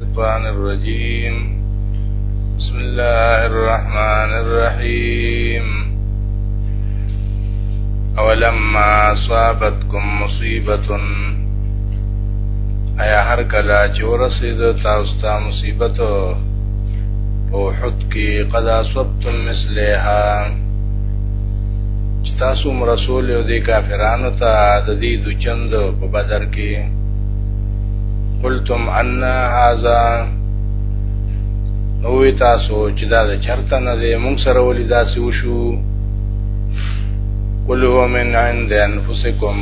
الشيطان الرجيم بسم الله الرحمن الرحيم اولما اصابتكم مصيبه ایا هر کله چې ورسید تاسو ته مصیبت او حد کې قد اصبتم مثلها چې تاسو رسول او د کافرانو ته د دې د چند په بدر کې قلتم ان هذا او تاسو چې دا د چرته نه دی مونږ سره ولې داسې وشو قل هو من عند انفسکم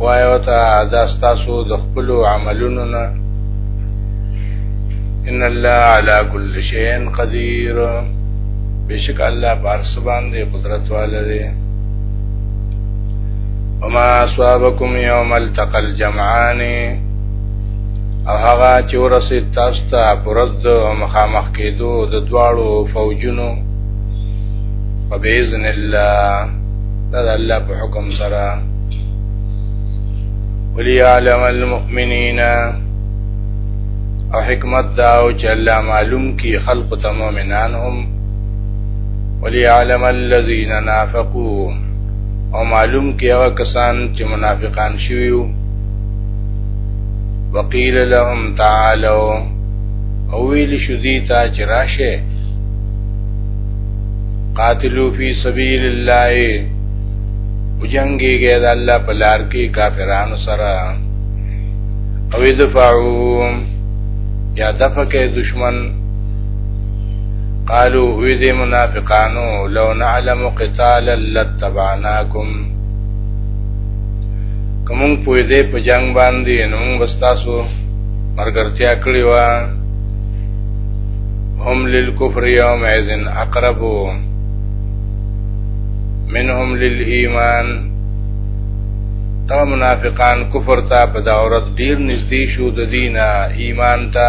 وایو ته دا تاسو د خپل عملونو نه ان الله على كل شيء قدير بشک الله بار سبحان دې قدرت والے وما اصابكم يوم التقى الجمعان او هغه چې ورسې تاسو ته پرز د مخامخ کېدو د دواړو فوجونو په باذن الله دا د الله په حکم سره وليعلم المؤمنين او حکمت دا او چې الله معلوم کی خلق ته مؤمنان هم وليعلم الذين نافقوا او معلوم کې هغه کسان چې منافقان شوي وو وقيل لهم تعالوا او ویل شو دي تا چې راشه قاتلو فی سبیل الله وجنګي ګه د الله په لار کې کافرانو سره او دفعو یا دفع کې دشمن قالو وی دی منافقانو لو نعلم قتالا لتبعناکم کوم پوی دی په جنگ باندې نو موږ بستاسو مرګرتیا کړی و هم للكفر يوم اذن اقرب منهم للايمان تا منافقان کفر ته په دا عورت ډیر نږدې شو د دینه ایمان ته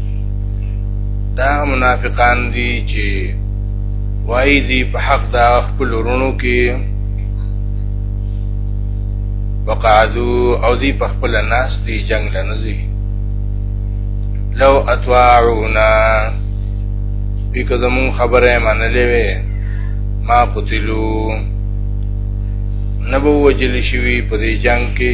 دا منافقان دي چې وای دي په حق دا خپل ورونو کې وقعدو او دي په خپل ناس دي جنگ لنزي لو اتواعونا بیکو زمون خبره منلې وې ما قتلو نبو وجل شوی په دې جنگ کې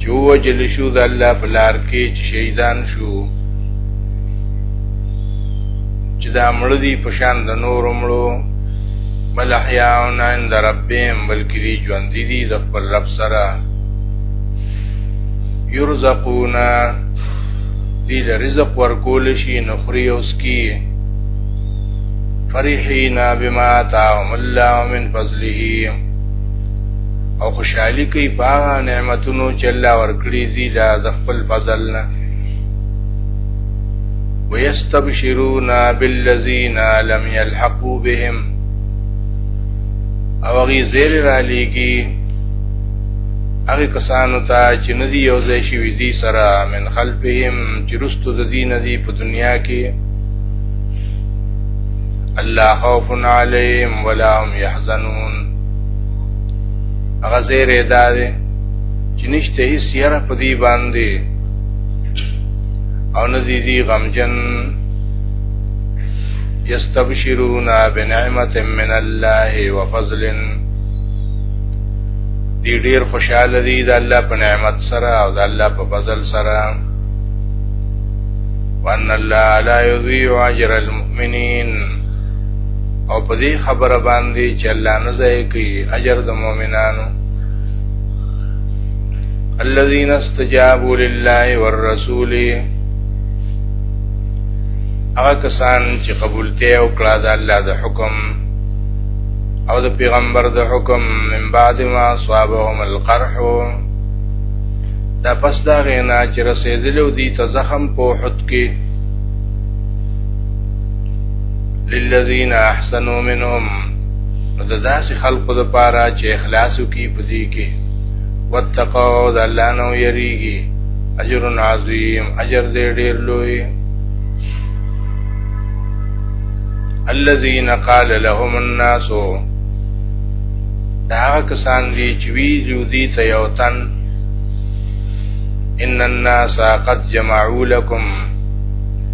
چې وجل شو د الله په لار کې چې شهیدان شو چې دا مړ دي په شان د نور مړو بل احیاون عند ربهم بلکې دي ژوند دي د خپل رب سره یرزقون دي د رزق ورکول شي نخري اوس کی فرحینا بما تعمل الله من فضله او خوشحالي کوي په هغه نعمتونو چې الله ورکړي دي دا د خپل فضل نه ويستبشرون بالذين لم يلحقوا بهم او غي زیر را لېږي هغه کسانو ته چې ندي یو ځای شوي دي سره من خلفهم چې رستو د دین دي په دنیا کې الله خوف عليهم ولا هم يحزنون هغه زیره دا دی چې نشته هیڅ یره په دې باندې او نزی دی غمجن یستبشرون بنعمت من الله وفضل دی ډیر خوشاله دي د الله په نعمت سره او د الله په فضل سره وان الله لا يضيع اجر المؤمنين او په دې خبره باندې چې الله نه ځای کوي اجر د مؤمنانو الذين استجابوا لله والرسول هغه کسان چې قبولته او کړه د الله د حکم او د پیغمبر د حکم من بعد ما صابهم القرح دا پس دا غینا چې رسیدلو دي ته زخم په حد کې للذین احسنوا منهم نو د داسې خلقو د پاره چې اخلاص وکي په دې کې واتقوا د الله نو یریږي اجر عظیم اجر دې ډیر لوی الذين قال لهم الناس دا کسان دي چې وی جو دي ته یو تن ان الناس قد جمعوا لكم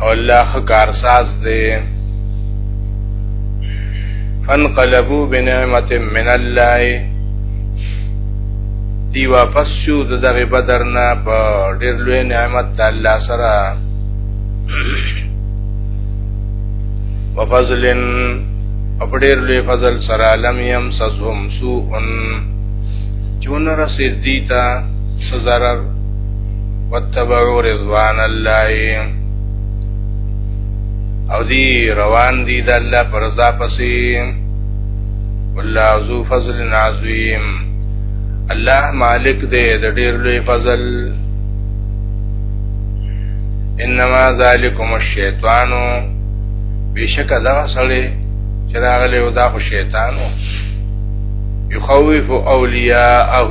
او الله خکار ساز دی فانقلبوا بنعمت من الله دی واپس شو د دغه بدر نه په ډیر لوی نعمت د الله سره وفضل په ډیر لوی فضل سره لم يمسسهم سوء چون رسید دیتا سزرر وتبعوا رضوان الله او دی روان دی د الله پر رضا پسې والله ذو فضل عظیم الله مالک دی د ډیر لوی فضل انما ذالکم الشیطان بشک دا سړی چې راغلی او دا خو شیطان و یخوف اولیاءه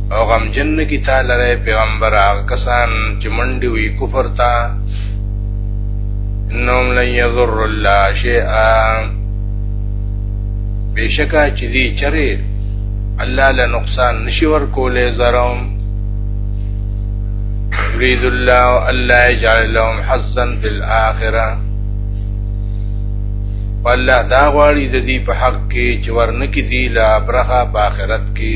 او غمجن کی تا لره پیغمبر هغه کسان چې منډي وي کفر ته انهم لن يضر الله شيئا بشکا چې دې چره الله له نقصان نشي ور کولې زرم يريد الله الا يجعل لهم حظا في الاخره والله دا غواړي د دې په حق کې چې ورنکې دي لا برخه په آخرت کې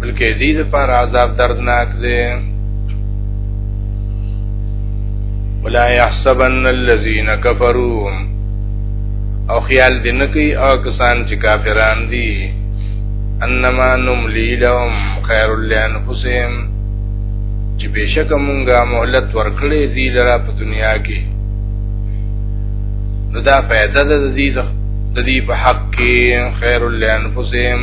بلکې دې لپاره عذاب دردناک دی ولا يحسبن الذين كفروا او خیال دې نه کوي او کسان چې کافران دي انما نملي لهم خير لانفسهم چې بشک مونږه مهلت ورکړې دي لرا په دنیا کې نو دا فائدہ د دې د دې په حق کې خير لانفسهم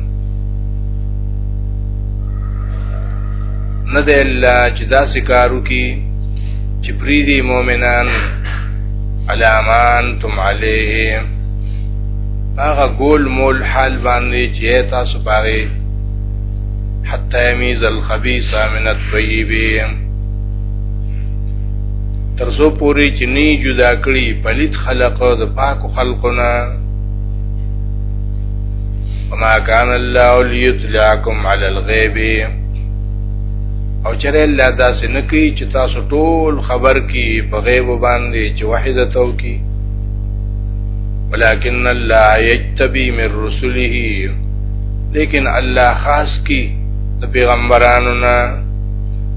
نه دی الله چې دا سکارو کی چې پریدي مؤمنان علامان تم علیه هغه ګول مول حال باندې چې تاسو پاره حتا یمیز الخبیث من الطیب ترسو پوری چې نی جدا کړي پلیت خلق د پاکو خلقونه وما كان الله ليطلعكم على الغيب او چرې الله دا سنکی چې تاسو ټول خبر کی په غیب باندې چې وحده تو کی ولكن الله يجتبي من رسله لیکن الله خاص کی د پیغمبرانو نه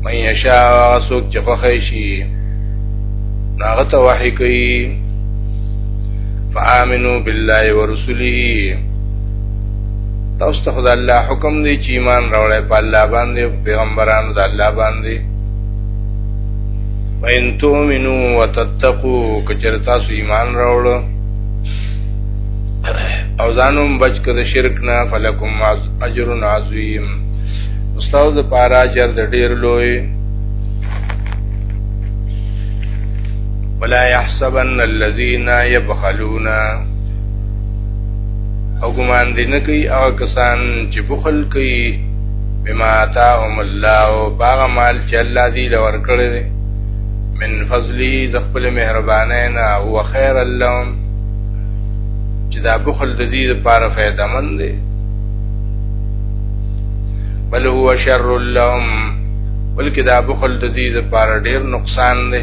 مې یشا غسوک چې خوښی شي ناغه ته وحی کوي فآمنو بالله ورسوله تاسو ته خدای الله حکم دی چې ایمان راوړی په الله باندې او پیغمبرانو د الله باندې وان تؤمنو وتتقو کچر تاسو ایمان راوړ او ځانوم بچ کړه شرک نه فلکم اجر عظیم استاد د پارا چر د ډیر لوی ولا يحسبن الذين يبخلون او ګمان دې نه کوي هغه کسان چې بخل کوي بما آتاهم الله او باغ مال چې الله دې لور کړی دی من فضلی د خپل مهربانۍ نه هو خیر لهم چې دا بخل د دې لپاره فائدہ مند دی بل هو شر لهم بلکې دا بخل د دې لپاره ډیر نقصان دی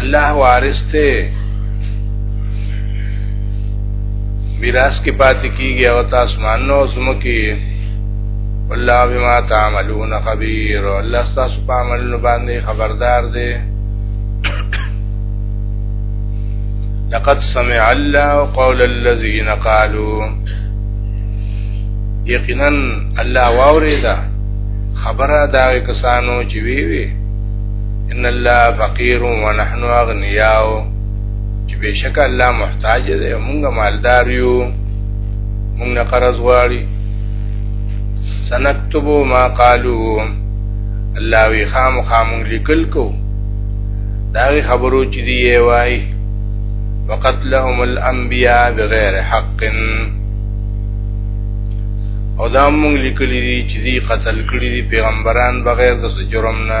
الله وارث ته میراث کې پاتې کیږي او تاسو مانو سم کې والله بما تعملون خبير الله تاسو په عملونو باندې خبردار دی لقد سمع الله قول الذين قالوا یقینا الله واوریدا خبره دا کسانو چې وی وی ان الله فقير ونحن اغنياء چې بشک الله محتاج دی موږ مالدار یو موږ نه قرض غواړي سنكتب ما قالوا الله وی خام خام لیکل کو دا خبرو چې دی وای وقتلهم الانبیاء بغیر حق او دا مونږ لیکلي دي چې دی قتل کړي دي پیغمبران بغیر د جرم نه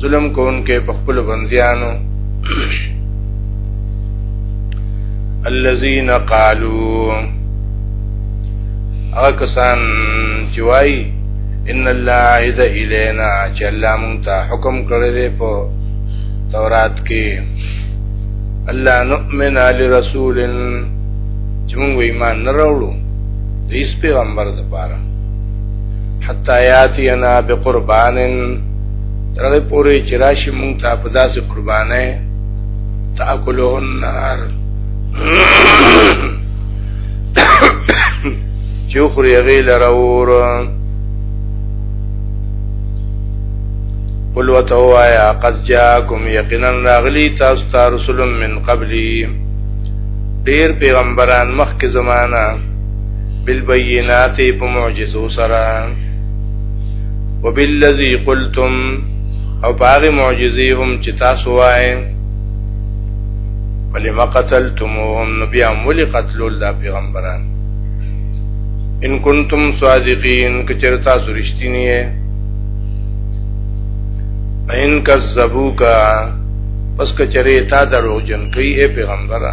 ظلم کوونکې په خپل بنديانو الذين قالوا اکسان چې وای ان الله عز الینا چې الله مونږ ته حکم کړی دی په تورات کې الله نؤمن علی رسول چې مونږ ایمان نه راوړو د ایس پیغمبر د پاره حتا یاتینا بقربان ترغه پوری چې راشي مونږ ته په داسې قربانه تاکلو النار چې خوري غیل راور قل وتوایا قد جاءکم یقینا راغلی تاسو ته رسول من قبلی ډیر پیغمبران مخکې زمانہ بالبينات په معجزو سره وبالذي قلتم او باغی معجزی هم چې تاسو وای ولما قتلتموهم نبي امول قتلول دا پیغمبران ان کنتم صادقین کچر تاسو رښتینی یې ان کذبوک پس کچره تا دروغجن کوي اے پیغمبره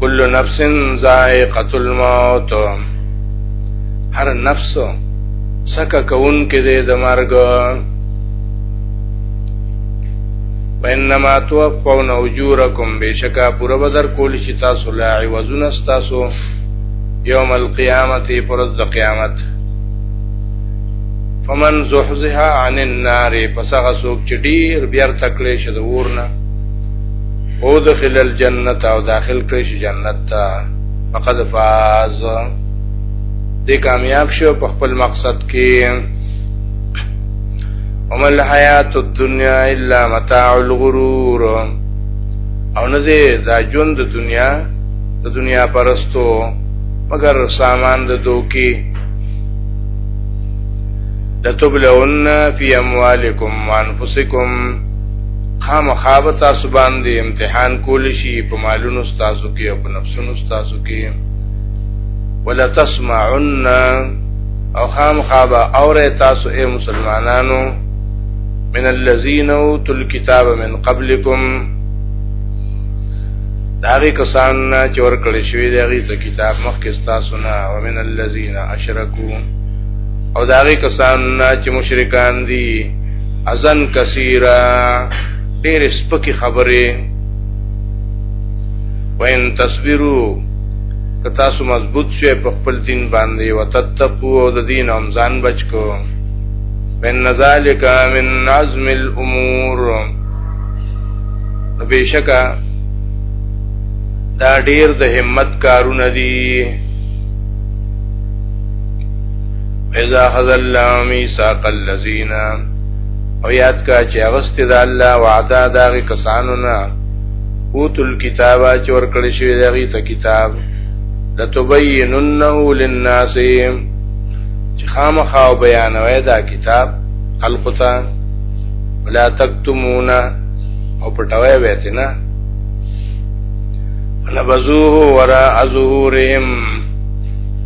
کل نفس ذائقه الموت هر نفس سکه کون کې دې د مرګ وانما توفون اجورکم بشکا پر بدر کول شي تاسو لا عوضون تاسو یوم القیامت پرز د قیامت فمن زحزها عن النار پس هغه څوک چې ډیر بیر تکلی شه د ورنه او دخل الجنت او داخل کړی شي جنت ته فقد فاز دې کامیاب شو په خپل مقصد کې وما الحیات الدنیا الا متاع الغرور او نه دې دا ژوند د دنیا د دنیا پرستو مگر سامان د دوکي لتبلون فی اموالکم وانفسکم خامخا به تاسو باندې امتحان کول شي په مالونو تاسو کې او په نفسونو تاسو کې ولا تسمعن او خامخا به اوره تاسو اے مسلمانانو من الذين اوتوا الكتاب من قبلكم داغي کسان چې ورکړل شوی دغه ته کتاب مخکې تاسو نه او من الذين اشركوا او داغي کسان چې مشرکان دي ازن کثیرا ډېر سپکې خبرې وین تصویرو که تاسو مضبوط شئ په خپل دین باندې وتتقو او د دین هم ځان بچ کو من ذالک من عزم الامور بشکا دا ډیر د همت کارونه دي اذا خذ الله ميثاق الذين او یاد کا چې اغست د الله وعده داغه کسانو نه اوتل کتابا چې ورکړی شوی دغه ته کتاب لتبیننه للناس چې خامخا بیانوي دا کتاب خلقتا ولا تکتمونا او پټوي وته نه نبذوه وراء ظهورهم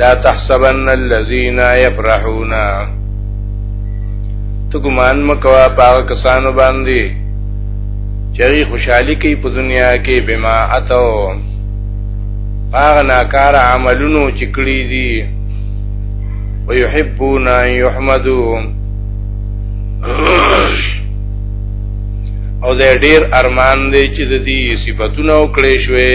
لا تحسبن الذين يفرحون تو ګمان مکوا پاک کسانو باندې چری خوشحالي کوي په دنیا کې بما اتو هغه ناکار عملونو چې کړی دي ويحبون ان يحمدوا او د ډیر ارمان دی چې د دې صفاتونه وکړې شوې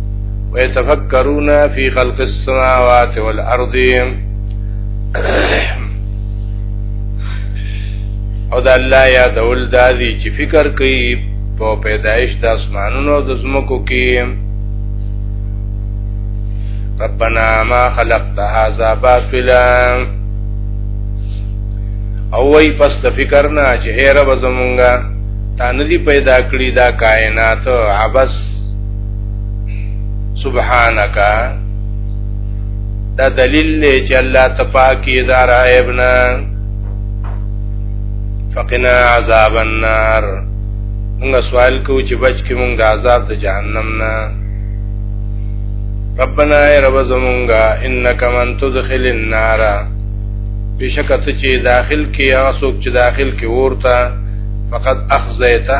ويتفكرون في خلق السماوات والأرض او د الله یادول دا دي چې فکر کوي په پیدایش د اسمانونو د زمکو کې ربنا ما خلقت هذا باطلا او وی پس د فکر نه چې هر وزمونګه تا ندی پیدا کړی دا کائنات عبس سبحانك دا دلیل دی چې الله تپاکی دار عیبنا فقنا عذاب النار موږ سوال کوو چې بچ کې موږ د عذاب د جهنم نه ربنا ای رب زمونږه انک من تدخل النار بشکته چې داخل کې هغه څوک چې داخل کې ورته فقط اخزیته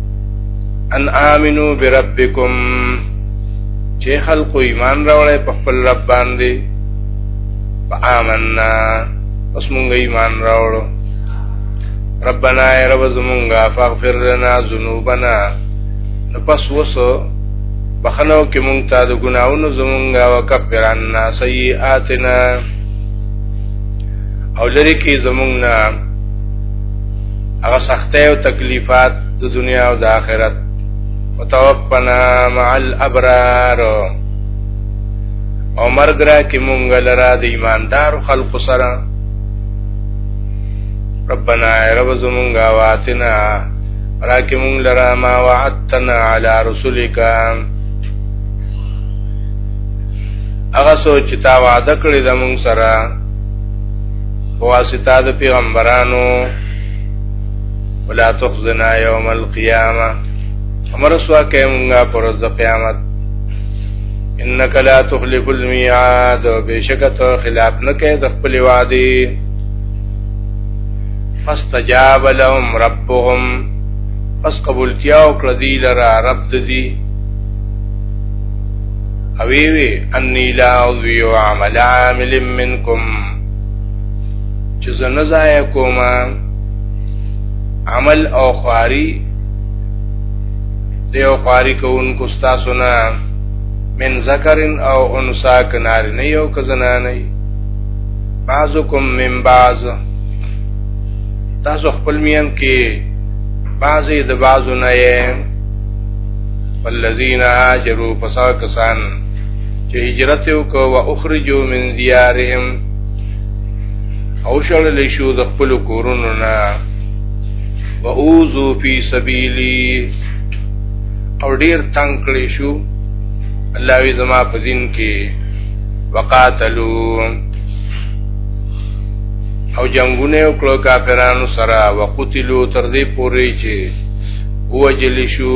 ان امنو بربکم چې خلق ایمان راوړې په خپل رب باندې فآمنا پس مونږ ایمان راوړو ربنا ای رب زمونږه فاغفر لنا ذنوبنا نو پس وسو بخنو کې مونږ ته د ګناونو زمونږه وکفر عنا سیئاتنا او لری کې زمونږه هغه سختۍ او تکلیفات د دنیا او د آخرت وتوفنا مع الابرار او مرګ را کې مونږ لرا د ایماندار خلق سره ربنا رب زمونږه واتنا را کې مونږ لرا ما وعدتنا على رسلک هغه سوچ تا وعده کړی د مونږ سره واسطه د پیغمبرانو ولا تخزنا یوم القیامه امر سوا کېمږه پر د قیامت انک لا تخلف المیعاد بشکته خلاف نه کې د خپل وعده فاستجاب لهم ربهم پس قبول کیا او کړه دی لرا رب دی اوی وی انی لا اضیع عمل عامل منکم چې زه نه ضایع کوم عمل او خواري دیو خواري کوونکو ستاسو نه من ذکر او انسا کنار نه یو کزنا نه بعضکم من بعض تاسو خپل میم کې بعضی د بعضو نه یې والذین هاجروا فساکسان چې هجرت وکړ او اخرجوا من ديارهم او شړل شو د خپل کورونو نه و اوذو فی سبیلی او ډیر تنگ کړی شو الله وی زما په دین کې وقاتلو او جنگونه وکړو کافرانو سره وقتلو تر دې پورې چې وجل شو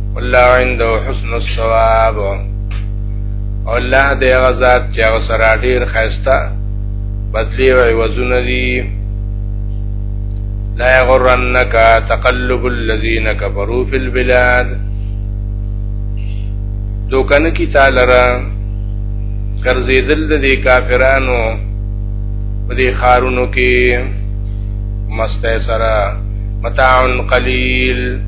والله عنده حسن الثواب الله دې غزاد چې هغه سره ډیر خسته بدلی او عوضونه دي لا يغرنك تقلب الذين كفروا في البلاد دوکن کی تعالی را ګرځیدل د دې کافرانو په دې خارونو کې مسته سره متاع قلیل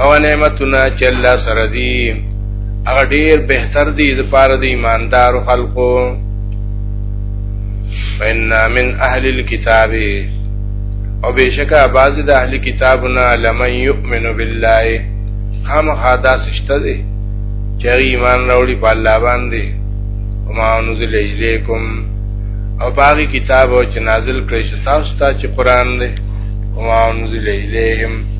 او نعمتونه چې الله سره دي هغه ډیر بهتر دي د پاره د ایماندار خلقو فإن من أهل الكتاب او بشکا بعض د اهل کتابنا لمن يؤمن بالله هم خدا سشته دي چې ایمان راوړي په الله باندې او ما نزل الیکم او باقي کتاب او چې نازل کړی شتا ستا چې قران دی او ما نزل الیهم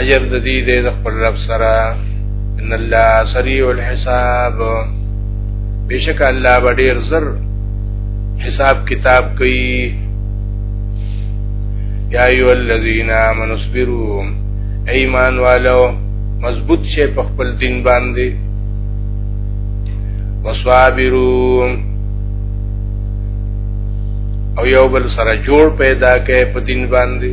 اجر د دې دې د خپل رب سره ان الله سریع الحساب بشک الله بډیر زر حساب کتاب کوي یا ایو الذین آمنوا اصبروا ایمان والو مضبوط شي په خپل دین باندې وصابروا او یو بل سره جوړ پیدا کړي په دین باندې